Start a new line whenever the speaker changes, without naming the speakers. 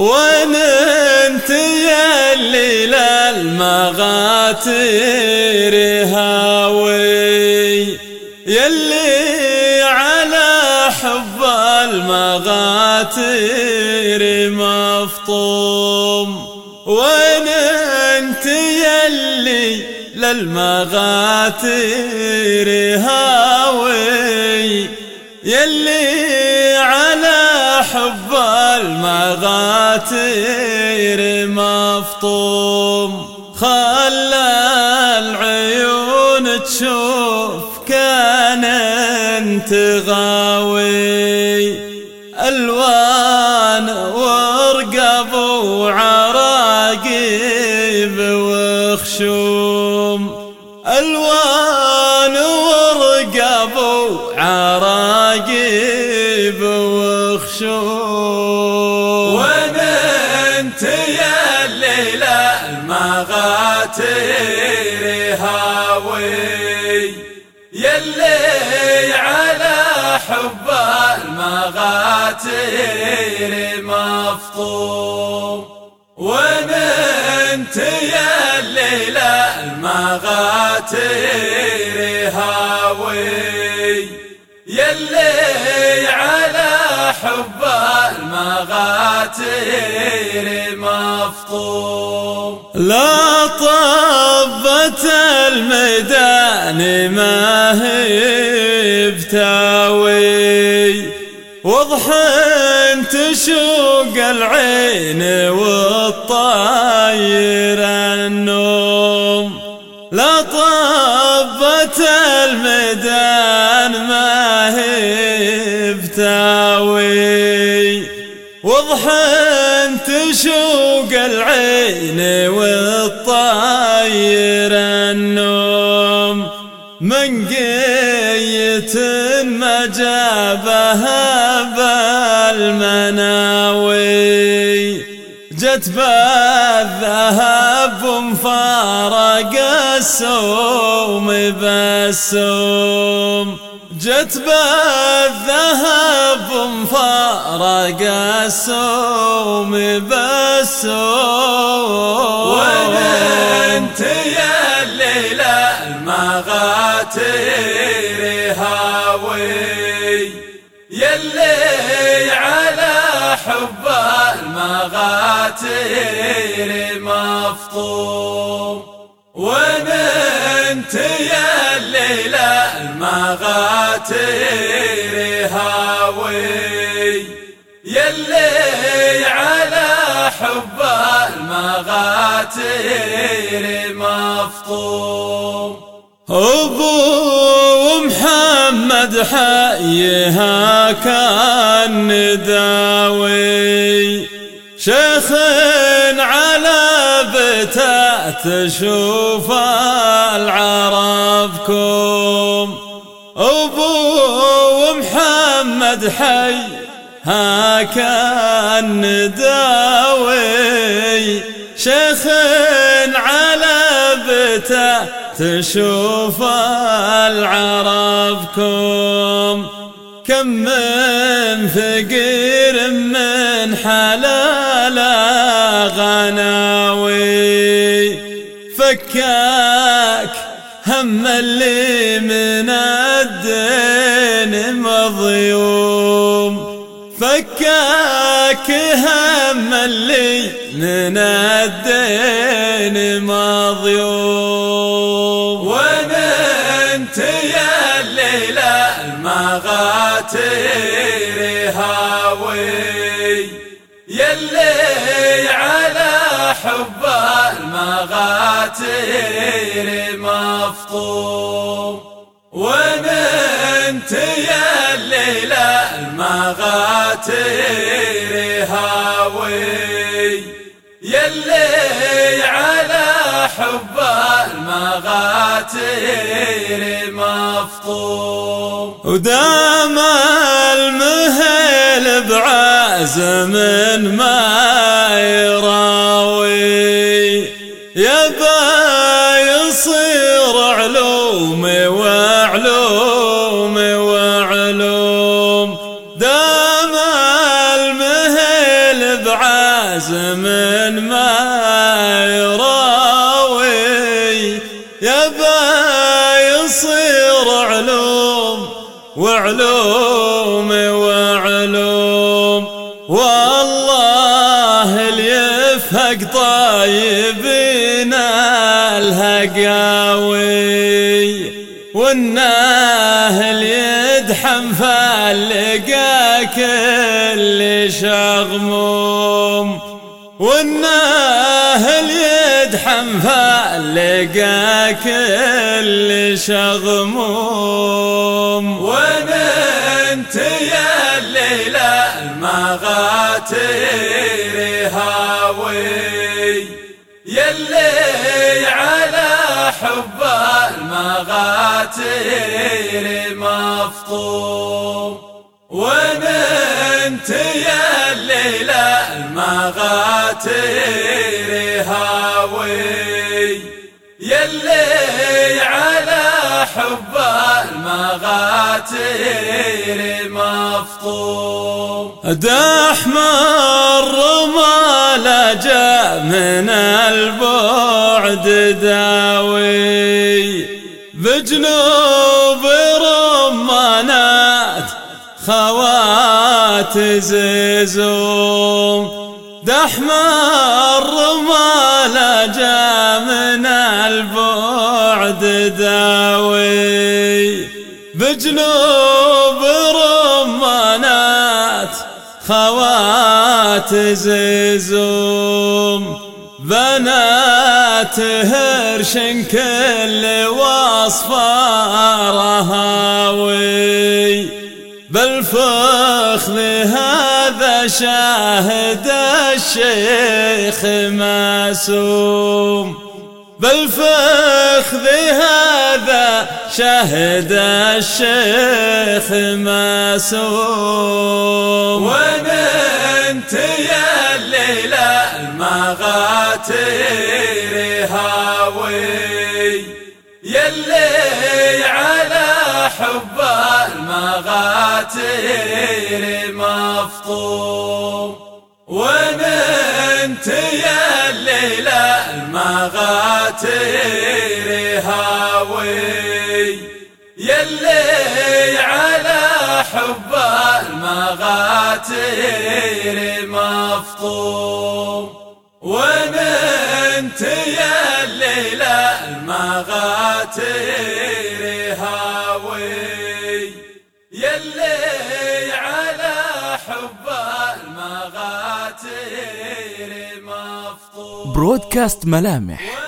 وين انت يا اللي للمغاتير هاوي؟ يلي على حب المغاتير مفطوم. وين انت يلي للمغاتير هاوي؟ يلي على حب المغاتير مفطوم. خلى العيون تشوف كان أنت غاوي. ألوان ورقب وعراقيب وخشوم وخشوم
وين انت يا الليلة المغاتير هاوي. يلي على حب المغاتير مفطوم. وين انت يا الليلة المغاتير هاوي. يلي على حب المغاتير مفطوم.
لا طبت الميدان ما هي بتاوي. وضح تشوق العين والطاير النوم. لا طبت الميدان العين والطاير النوم من قية ما جابها بالمناوي جت بالذهب مفارق السوم بالسوم. جت بالذهب مفارق السوم بالسوم.
وين انت يا الليلة المغاتير هاوي. المغاتير مفطوم وين انت يا الليلة المغاتير هاوي يلي على حب المغاتير مفطوم
أبو محمد حيها كان نداوي شيخ على بتا تشوف العربكم. أبو محمد حي ها كان نداوي شيخ على بتا تشوف العربكم. كم من فقير من حلال غناوي. فكاك هم اللي من الدين مضيوم فكاك هم اللي من الدين مضيوم
يا الليلة المغاتير هاوي يلي على حب المغاتير مفطوم. يا الليلة المغاتير هاوي. يلي على حب المغاتير مفطوم.
ودام المهل بعزم ما يراوي وعلوم وعلوم. والله اللي يفهق طيبنا الهقاوي والناهل يدحم فاللقى كل شغموم. والناهل يدحم فاللقى كل شغموم.
وين انت يا الليلة المغاتير هاوي يلي على حب المغاتير مفطوم. وين انت المغاتير هاوي يلي على حب المغاتير مفطوم.
دحمر ما لجأ من البعد داوي بجنوب رمانات خوات زيزوم دحمر ما لجا من البعد داوي. بجنوب رمانات خوات زيزوم. بنات هرش كل وصفة رهاوي. بالفخذ هذا شاهد الشيخ مسوم بالفخذ هذا شهد الشيخ
وين انت يا الليلة المغاتير هاوي. يلي على حب المغاتير مفطوم وين انت يا الليلة المغاتير هاوي. يلي على حب المغاتير مفطوم وين انت يا الليلة المغاتير هاوي.
برودكاست ملامح.